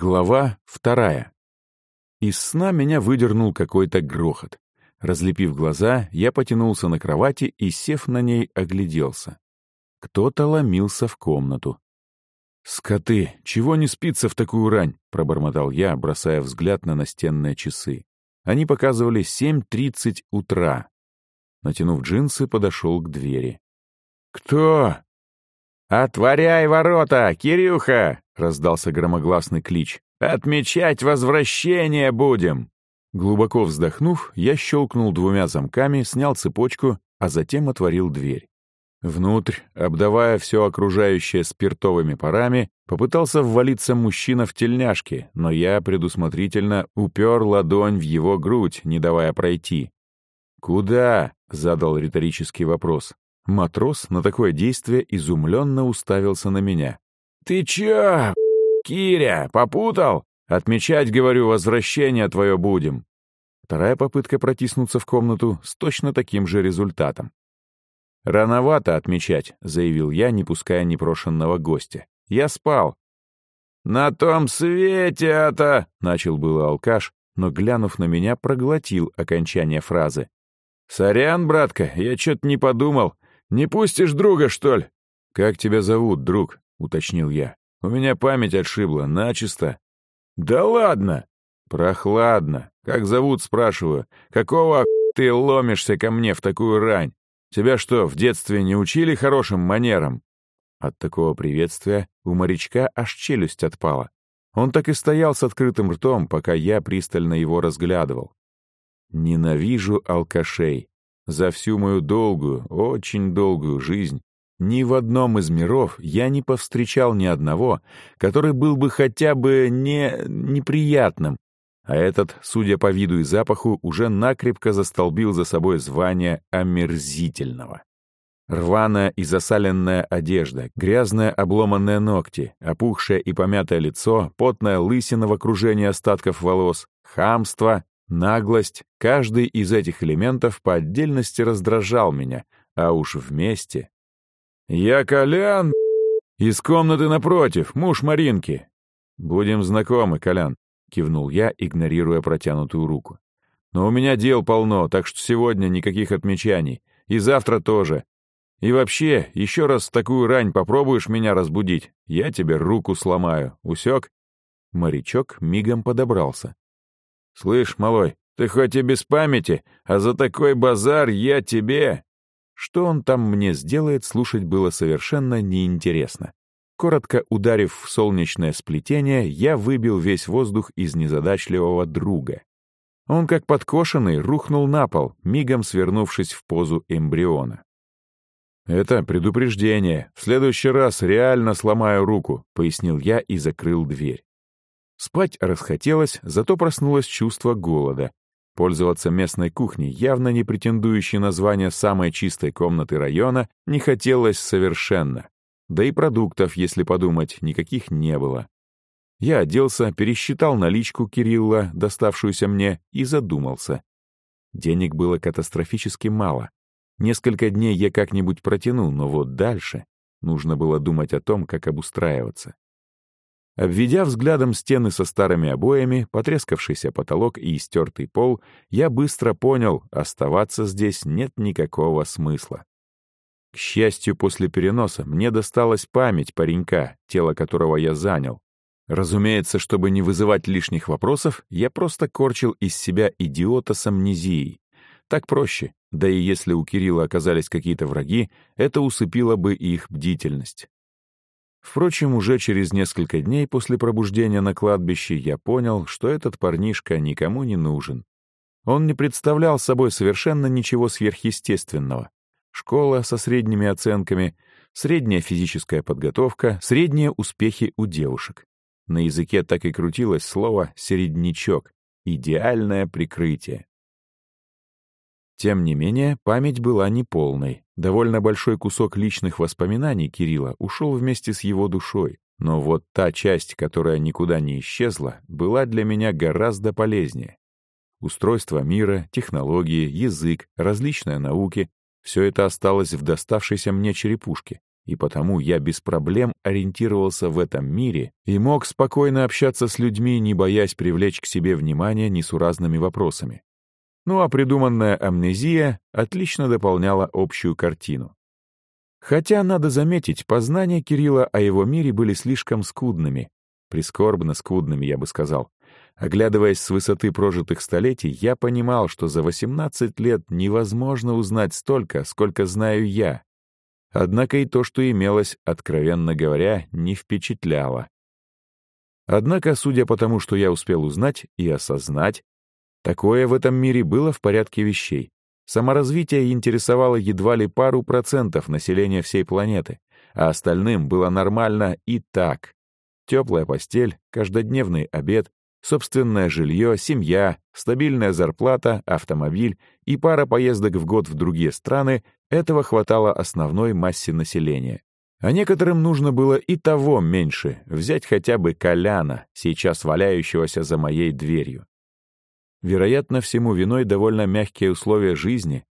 Глава вторая. Из сна меня выдернул какой-то грохот. Разлепив глаза, я потянулся на кровати и, сев на ней, огляделся. Кто-то ломился в комнату. «Скоты, чего не спится в такую рань?» — пробормотал я, бросая взгляд на настенные часы. Они показывали 7.30 утра. Натянув джинсы, подошел к двери. «Кто?» «Отворяй ворота, Кирюха!» — раздался громогласный клич. «Отмечать возвращение будем!» Глубоко вздохнув, я щелкнул двумя замками, снял цепочку, а затем отворил дверь. Внутрь, обдавая все окружающее спиртовыми парами, попытался ввалиться мужчина в тельняшке, но я предусмотрительно упер ладонь в его грудь, не давая пройти. «Куда?» — задал риторический вопрос. Матрос на такое действие изумленно уставился на меня. «Ты чё, Киря, попутал? Отмечать, говорю, возвращение твое будем». Вторая попытка протиснуться в комнату с точно таким же результатом. «Рановато отмечать», — заявил я, не пуская непрошенного гостя. «Я спал». «На том свете это...» — начал было алкаш, но, глянув на меня, проглотил окончание фразы. «Сорян, братка, я чё-то не подумал. Не пустишь друга, что ли?» «Как тебя зовут, друг?» — уточнил я. «У меня память отшибла, начисто». «Да ладно!» «Прохладно. Как зовут, спрашиваю. Какого ты ломишься ко мне в такую рань? Тебя что, в детстве не учили хорошим манерам?» От такого приветствия у морячка аж челюсть отпала. Он так и стоял с открытым ртом, пока я пристально его разглядывал. Ненавижу алкашей. За всю мою долгую, очень долгую жизнь ни в одном из миров я не повстречал ни одного, который был бы хотя бы не неприятным, а этот, судя по виду и запаху, уже накрепко застолбил за собой звание омерзительного. Рваная и засаленная одежда, грязные обломанные ногти, опухшее и помятое лицо, потная лысина в окружении остатков волос, хамство, наглость — каждый из этих элементов по отдельности раздражал меня, а уж вместе. «Я Колян, из комнаты напротив, муж Маринки. Будем знакомы, Колян», — кивнул я, игнорируя протянутую руку. «Но у меня дел полно, так что сегодня никаких отмечаний. И завтра тоже. И вообще, еще раз такую рань попробуешь меня разбудить, я тебе руку сломаю. Усек?» Морячок мигом подобрался. «Слышь, малой, ты хоть и без памяти, а за такой базар я тебе...» Что он там мне сделает, слушать было совершенно неинтересно. Коротко ударив в солнечное сплетение, я выбил весь воздух из незадачливого друга. Он, как подкошенный, рухнул на пол, мигом свернувшись в позу эмбриона. «Это предупреждение. В следующий раз реально сломаю руку», — пояснил я и закрыл дверь. Спать расхотелось, зато проснулось чувство голода. Пользоваться местной кухней, явно не претендующей на звание самой чистой комнаты района, не хотелось совершенно. Да и продуктов, если подумать, никаких не было. Я оделся, пересчитал наличку Кирилла, доставшуюся мне, и задумался. Денег было катастрофически мало. Несколько дней я как-нибудь протяну, но вот дальше нужно было думать о том, как обустраиваться. Обведя взглядом стены со старыми обоями, потрескавшийся потолок и истертый пол, я быстро понял, оставаться здесь нет никакого смысла. К счастью, после переноса мне досталась память паренька, тело которого я занял. Разумеется, чтобы не вызывать лишних вопросов, я просто корчил из себя идиота с амнезией. Так проще, да и если у Кирилла оказались какие-то враги, это усыпило бы их бдительность. Впрочем, уже через несколько дней после пробуждения на кладбище я понял, что этот парнишка никому не нужен. Он не представлял собой совершенно ничего сверхъестественного. Школа со средними оценками, средняя физическая подготовка, средние успехи у девушек. На языке так и крутилось слово «середнячок» — идеальное прикрытие. Тем не менее, память была неполной. Довольно большой кусок личных воспоминаний Кирилла ушел вместе с его душой. Но вот та часть, которая никуда не исчезла, была для меня гораздо полезнее. Устройство мира, технологии, язык, различные науки, все это осталось в доставшейся мне черепушке. и потому я без проблем ориентировался в этом мире и мог спокойно общаться с людьми, не боясь привлечь к себе внимание несуразными вопросами. Ну а придуманная амнезия отлично дополняла общую картину. Хотя, надо заметить, познания Кирилла о его мире были слишком скудными, прискорбно скудными, я бы сказал. Оглядываясь с высоты прожитых столетий, я понимал, что за 18 лет невозможно узнать столько, сколько знаю я. Однако и то, что имелось, откровенно говоря, не впечатляло. Однако, судя по тому, что я успел узнать и осознать, такое в этом мире было в порядке вещей. Саморазвитие интересовало едва ли пару процентов населения всей планеты, а остальным было нормально и так. Теплая постель, каждодневный обед, собственное жилье, семья, стабильная зарплата, автомобиль и пара поездок в год в другие страны — этого хватало основной массе населения. А некоторым нужно было и того меньше, взять хотя бы Коляна, сейчас валяющегося за моей дверью. Вероятно, всему виной довольно мягкие условия жизни.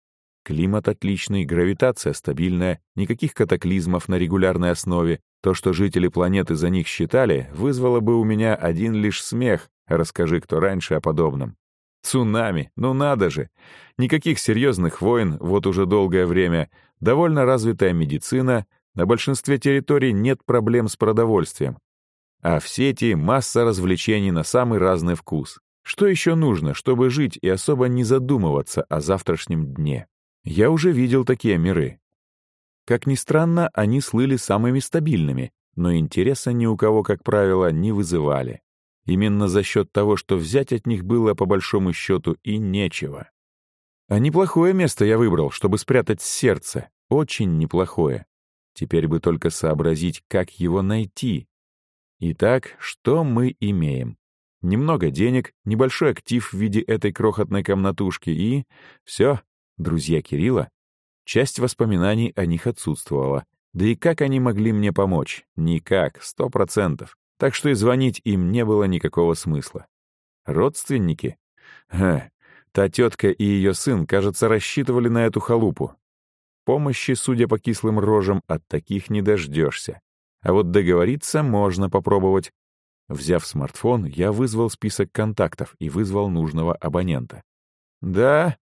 Климат отличный, гравитация стабильная, никаких катаклизмов на регулярной основе. То, что жители планеты за них считали, вызвало бы у меня один лишь смех, Расскажи, кто раньше о подобном. Цунами, ну надо же! Никаких серьезных войн вот уже долгое время, довольно развитая медицина, на большинстве территорий нет проблем с продовольствием. А в сети масса развлечений на самый разный вкус. Что еще нужно, чтобы жить и особо не задумываться о завтрашнем дне? Я уже видел такие миры. Как ни странно, они слыли самыми стабильными, но интереса ни у кого, как правило, не вызывали. Именно за счет того, что взять от них было по большому счету и нечего. А неплохое место я выбрал, чтобы спрятать сердце. Очень неплохое. Теперь бы только сообразить, как его найти. Итак, что мы имеем? Немного денег, небольшой актив в виде этой крохотной комнатушки и... Все, друзья Кирилла. Часть воспоминаний о них отсутствовала. Да и как они могли мне помочь? Никак, сто процентов так что и звонить им не было никакого смысла. Родственники? Ха, та тетка и ее сын, кажется, рассчитывали на эту халупу. Помощи, судя по кислым рожам, от таких не дождешься. А вот договориться можно попробовать. Взяв смартфон, я вызвал список контактов и вызвал нужного абонента. «Да?»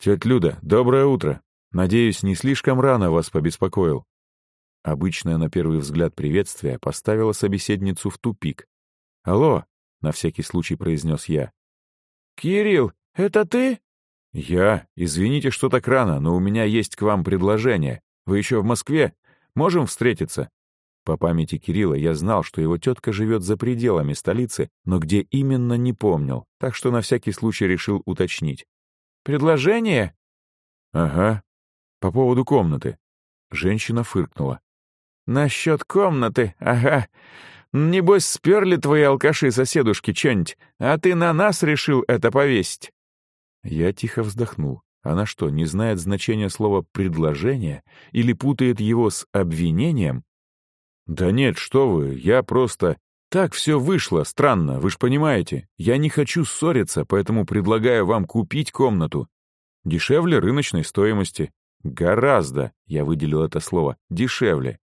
«Тетя Люда, доброе утро. Надеюсь, не слишком рано вас побеспокоил. Обычное на первый взгляд приветствие поставило собеседницу в тупик. «Алло», — на всякий случай произнес я. «Кирилл, это ты?» «Я. Извините, что так рано, но у меня есть к вам предложение. Вы еще в Москве? Можем встретиться?» По памяти Кирилла я знал, что его тетка живет за пределами столицы, но где именно не помнил, так что на всякий случай решил уточнить. «Предложение?» «Ага. По поводу комнаты». Женщина фыркнула. «Насчет комнаты, ага. Небось, сперли твои алкаши-соседушки что-нибудь, а ты на нас решил это повесить?» Я тихо вздохнул. Она что, не знает значения слова «предложение» или путает его с обвинением? «Да нет, что вы, я просто...» «Так все вышло, странно, вы ж понимаете. Я не хочу ссориться, поэтому предлагаю вам купить комнату. Дешевле рыночной стоимости. Гораздо, я выделил это слово, дешевле.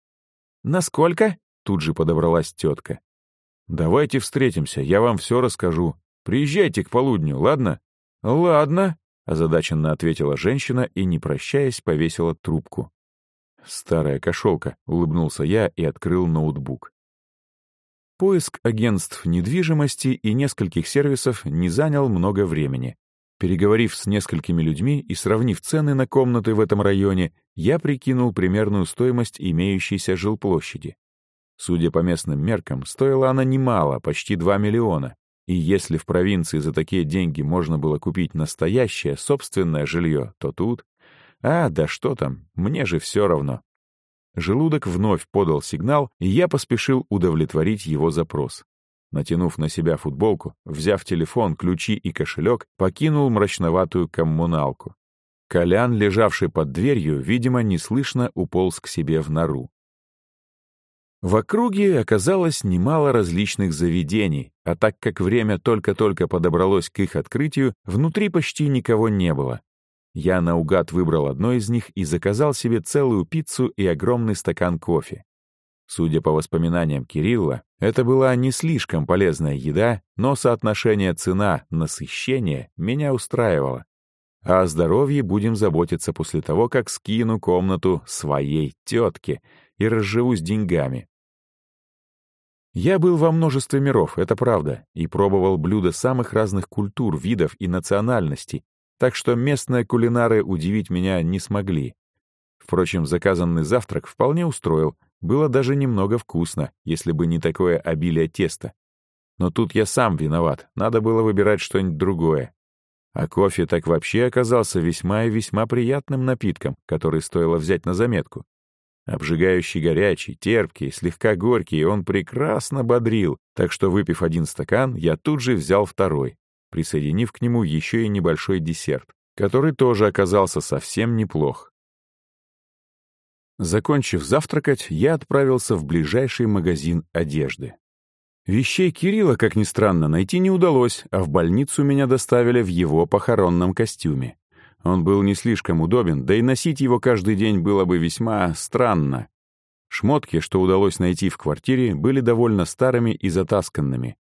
«Насколько?» — тут же подобралась тетка. «Давайте встретимся, я вам все расскажу. Приезжайте к полудню, ладно?» «Ладно», — озадаченно ответила женщина и, не прощаясь, повесила трубку. «Старая кошелка», — улыбнулся я и открыл ноутбук. Поиск агентств недвижимости и нескольких сервисов не занял много времени. Переговорив с несколькими людьми и сравнив цены на комнаты в этом районе, я прикинул примерную стоимость имеющейся жилплощади. Судя по местным меркам, стоила она немало, почти 2 миллиона. И если в провинции за такие деньги можно было купить настоящее собственное жилье, то тут... А, да что там, мне же все равно. Желудок вновь подал сигнал, и я поспешил удовлетворить его запрос. Натянув на себя футболку, взяв телефон, ключи и кошелек, покинул мрачноватую коммуналку. Колян, лежавший под дверью, видимо, неслышно уполз к себе в нору. В округе оказалось немало различных заведений, а так как время только-только подобралось к их открытию, внутри почти никого не было. Я наугад выбрал одно из них и заказал себе целую пиццу и огромный стакан кофе. Судя по воспоминаниям Кирилла, это была не слишком полезная еда, но соотношение цена-насыщение меня устраивало. А о здоровье будем заботиться после того, как скину комнату своей тетке и разживусь деньгами. Я был во множестве миров, это правда, и пробовал блюда самых разных культур, видов и национальностей, так что местные кулинары удивить меня не смогли. Впрочем, заказанный завтрак вполне устроил, было даже немного вкусно, если бы не такое обилие теста. Но тут я сам виноват, надо было выбирать что-нибудь другое. А кофе так вообще оказался весьма и весьма приятным напитком, который стоило взять на заметку. Обжигающий горячий, терпкий, слегка горький, он прекрасно бодрил, так что, выпив один стакан, я тут же взял второй, присоединив к нему еще и небольшой десерт, который тоже оказался совсем неплох. Закончив завтракать, я отправился в ближайший магазин одежды. Вещей Кирилла, как ни странно, найти не удалось, а в больницу меня доставили в его похоронном костюме. Он был не слишком удобен, да и носить его каждый день было бы весьма странно. Шмотки, что удалось найти в квартире, были довольно старыми и затасканными.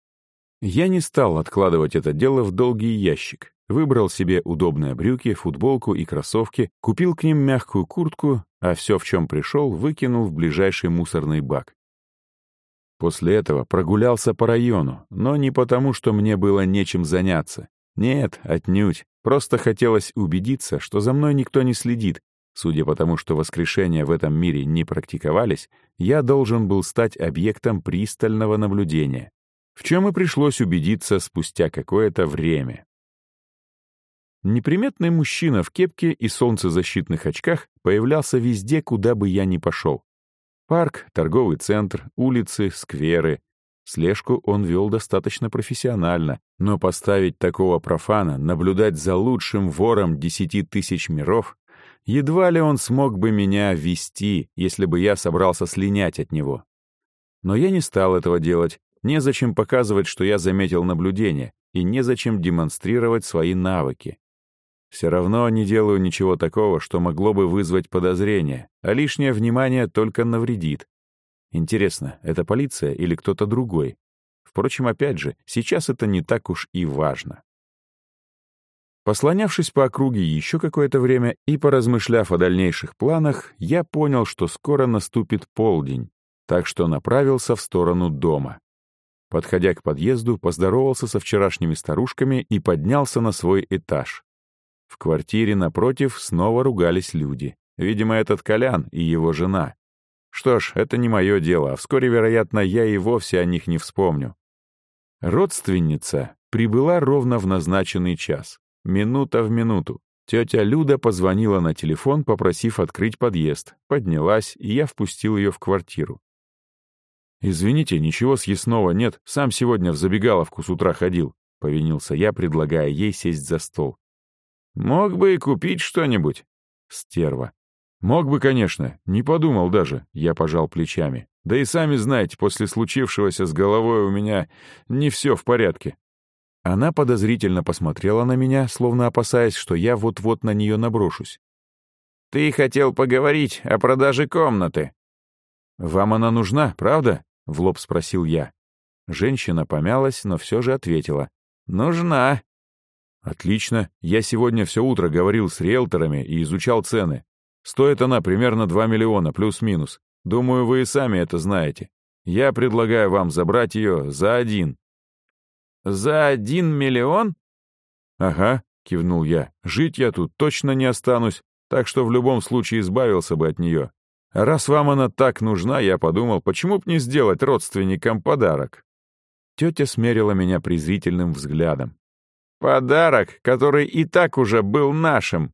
Я не стал откладывать это дело в долгий ящик. Выбрал себе удобные брюки, футболку и кроссовки, купил к ним мягкую куртку, а все, в чем пришел, выкинул в ближайший мусорный бак. После этого прогулялся по району, но не потому, что мне было нечем заняться. Нет, отнюдь. Просто хотелось убедиться, что за мной никто не следит. Судя по тому, что воскрешения в этом мире не практиковались, я должен был стать объектом пристального наблюдения, в чем и пришлось убедиться спустя какое-то время. Неприметный мужчина в кепке и солнцезащитных очках появлялся везде, куда бы я ни пошел. Парк, торговый центр, улицы, скверы, Слежку он вел достаточно профессионально, но поставить такого профана, наблюдать за лучшим вором десяти тысяч миров, едва ли он смог бы меня вести, если бы я собрался слинять от него. Но я не стал этого делать, незачем показывать, что я заметил наблюдение, и незачем демонстрировать свои навыки. Все равно не делаю ничего такого, что могло бы вызвать подозрение, а лишнее внимание только навредит. Интересно, это полиция или кто-то другой? Впрочем, опять же, сейчас это не так уж и важно. Послонявшись по округе еще какое-то время и поразмышляв о дальнейших планах, я понял, что скоро наступит полдень, так что направился в сторону дома. Подходя к подъезду, поздоровался со вчерашними старушками и поднялся на свой этаж. В квартире напротив снова ругались люди. Видимо, этот Колян и его жена. Что ж, это не мое дело, а вскоре, вероятно, я и вовсе о них не вспомню. Родственница прибыла ровно в назначенный час, минута в минуту. Тетя Люда позвонила на телефон, попросив открыть подъезд, поднялась, и я впустил ее в квартиру. «Извините, ничего съестного нет, сам сегодня в забегаловку с утра ходил», — повинился я, предлагая ей сесть за стол. «Мог бы и купить что-нибудь». Стерва. «Мог бы, конечно, не подумал даже», — я пожал плечами. «Да и сами знаете, после случившегося с головой у меня не все в порядке». Она подозрительно посмотрела на меня, словно опасаясь, что я вот-вот на нее наброшусь. «Ты хотел поговорить о продаже комнаты». «Вам она нужна, правда?» — в лоб спросил я. Женщина помялась, но все же ответила. «Нужна». «Отлично. Я сегодня все утро говорил с риэлторами и изучал цены. Стоит она примерно 2 миллиона, плюс-минус. Думаю, вы и сами это знаете. Я предлагаю вам забрать ее за один». «За один миллион?» «Ага», — кивнул я. «Жить я тут точно не останусь, так что в любом случае избавился бы от нее. Раз вам она так нужна, я подумал, почему б не сделать родственникам подарок?» Тетя смерила меня презрительным взглядом. «Подарок, который и так уже был нашим!»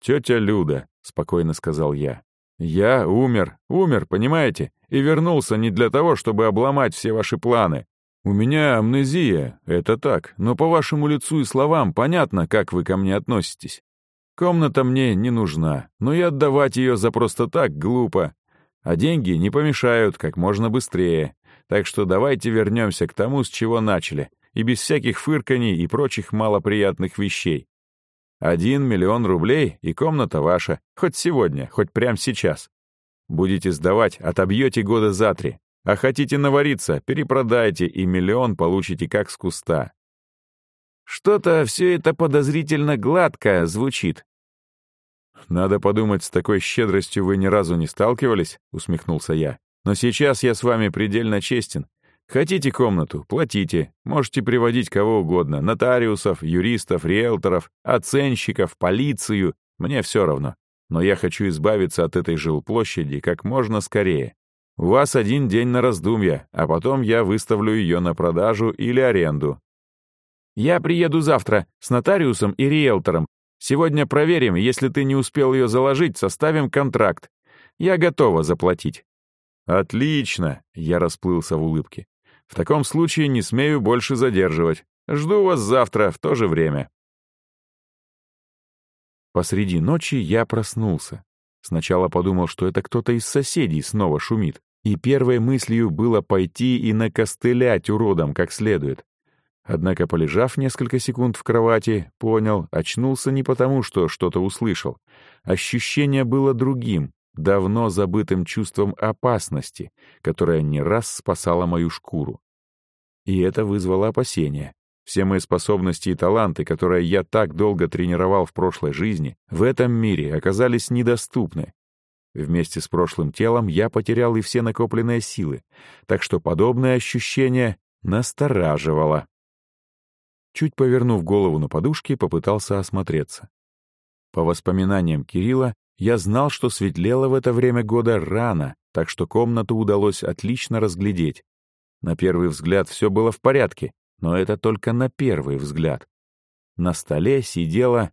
«Тетя Люда, — спокойно сказал я. «Я умер, умер, понимаете? И вернулся не для того, чтобы обломать все ваши планы. У меня амнезия, это так, но по вашему лицу и словам понятно, как вы ко мне относитесь. Комната мне не нужна, но и отдавать ее за просто так глупо. А деньги не помешают как можно быстрее. Так что давайте вернемся к тому, с чего начали, и без всяких фырканий и прочих малоприятных вещей. Один миллион рублей, и комната ваша. Хоть сегодня, хоть прямо сейчас. Будете сдавать, отобьете года за три. А хотите навариться, перепродайте, и миллион получите как с куста. Что-то все это подозрительно гладко звучит. «Надо подумать, с такой щедростью вы ни разу не сталкивались», — усмехнулся я. «Но сейчас я с вами предельно честен. Хотите комнату — платите. Можете приводить кого угодно — нотариусов, юристов, риэлторов, оценщиков, полицию. Мне все равно. Но я хочу избавиться от этой жилплощади как можно скорее. У вас один день на раздумья, а потом я выставлю ее на продажу или аренду. Я приеду завтра с нотариусом и риэлтором. Сегодня проверим, если ты не успел ее заложить, составим контракт. Я готова заплатить». «Отлично!» — я расплылся в улыбке. В таком случае не смею больше задерживать. Жду вас завтра в то же время. Посреди ночи я проснулся. Сначала подумал, что это кто-то из соседей снова шумит, и первой мыслью было пойти и накостылять уродом как следует. Однако, полежав несколько секунд в кровати, понял, очнулся не потому, что что-то услышал. Ощущение было другим, давно забытым чувством опасности, которое не раз спасало мою шкуру. И это вызвало опасения. Все мои способности и таланты, которые я так долго тренировал в прошлой жизни, в этом мире оказались недоступны. Вместе с прошлым телом я потерял и все накопленные силы, так что подобное ощущение настораживало. Чуть повернув голову на подушке, попытался осмотреться. По воспоминаниям Кирилла, я знал, что светлело в это время года рано, так что комнату удалось отлично разглядеть. На первый взгляд все было в порядке, но это только на первый взгляд. На столе сидело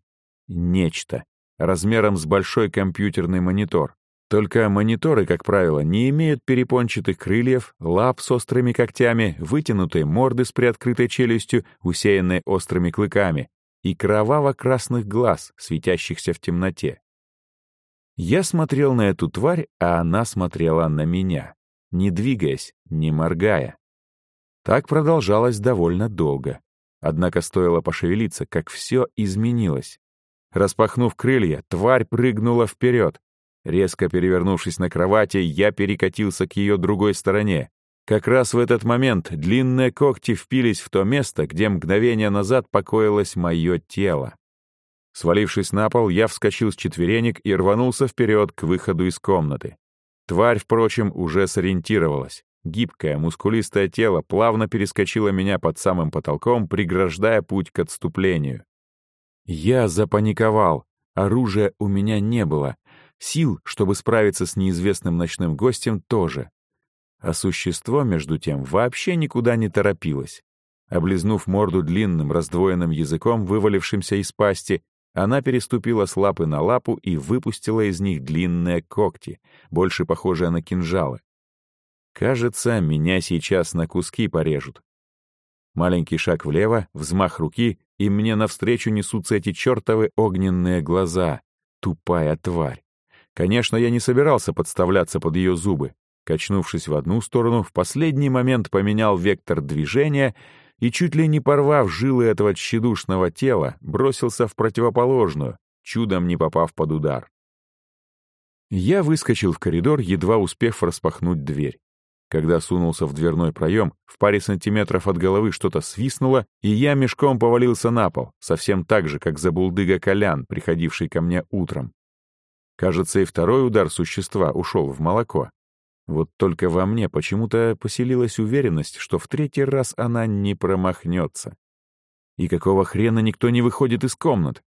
нечто, размером с большой компьютерный монитор. Только мониторы, как правило, не имеют перепончатых крыльев, лап с острыми когтями, вытянутой морды с приоткрытой челюстью, усеянной острыми клыками, и кроваво-красных глаз, светящихся в темноте. Я смотрел на эту тварь, а она смотрела на меня, не двигаясь, не моргая. Так продолжалось довольно долго. Однако стоило пошевелиться, как все изменилось. Распахнув крылья, тварь прыгнула вперед. Резко перевернувшись на кровати, я перекатился к ее другой стороне. Как раз в этот момент длинные когти впились в то место, где мгновение назад покоилось мое тело. Свалившись на пол, я вскочил с четверенек и рванулся вперед к выходу из комнаты. Тварь, впрочем, уже сориентировалась. Гибкое, мускулистое тело плавно перескочило меня под самым потолком, преграждая путь к отступлению. Я запаниковал. Оружия у меня не было. Сил, чтобы справиться с неизвестным ночным гостем, тоже. А существо, между тем, вообще никуда не торопилось. Облизнув морду длинным раздвоенным языком, вывалившимся из пасти, она переступила с лапы на лапу и выпустила из них длинные когти, больше похожие на кинжалы. Кажется, меня сейчас на куски порежут. Маленький шаг влево, взмах руки, и мне навстречу несутся эти чертовы огненные глаза. Тупая тварь. Конечно, я не собирался подставляться под ее зубы. Качнувшись в одну сторону, в последний момент поменял вектор движения — и, чуть ли не порвав жилы этого тщедушного тела, бросился в противоположную, чудом не попав под удар. Я выскочил в коридор, едва успев распахнуть дверь. Когда сунулся в дверной проем, в паре сантиметров от головы что-то свистнуло, и я мешком повалился на пол, совсем так же, как забулдыга Колян, приходивший ко мне утром. Кажется, и второй удар существа ушел в молоко. Вот только во мне почему-то поселилась уверенность, что в третий раз она не промахнется. И какого хрена никто не выходит из комнат?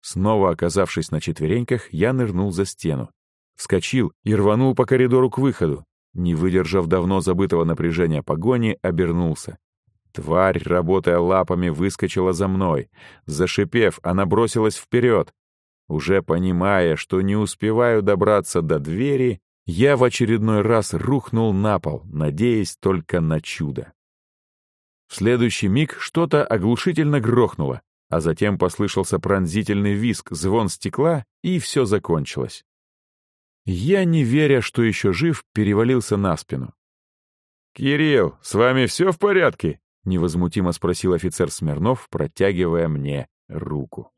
Снова оказавшись на четвереньках, я нырнул за стену. Вскочил и рванул по коридору к выходу. Не выдержав давно забытого напряжения погони, обернулся. Тварь, работая лапами, выскочила за мной. Зашипев, она бросилась вперед. Уже понимая, что не успеваю добраться до двери, я в очередной раз рухнул на пол, надеясь только на чудо. В следующий миг что-то оглушительно грохнуло, а затем послышался пронзительный визг, звон стекла, и все закончилось. Я, не веря, что еще жив, перевалился на спину. «Кирилл, с вами все в порядке?» — невозмутимо спросил офицер Смирнов, протягивая мне руку.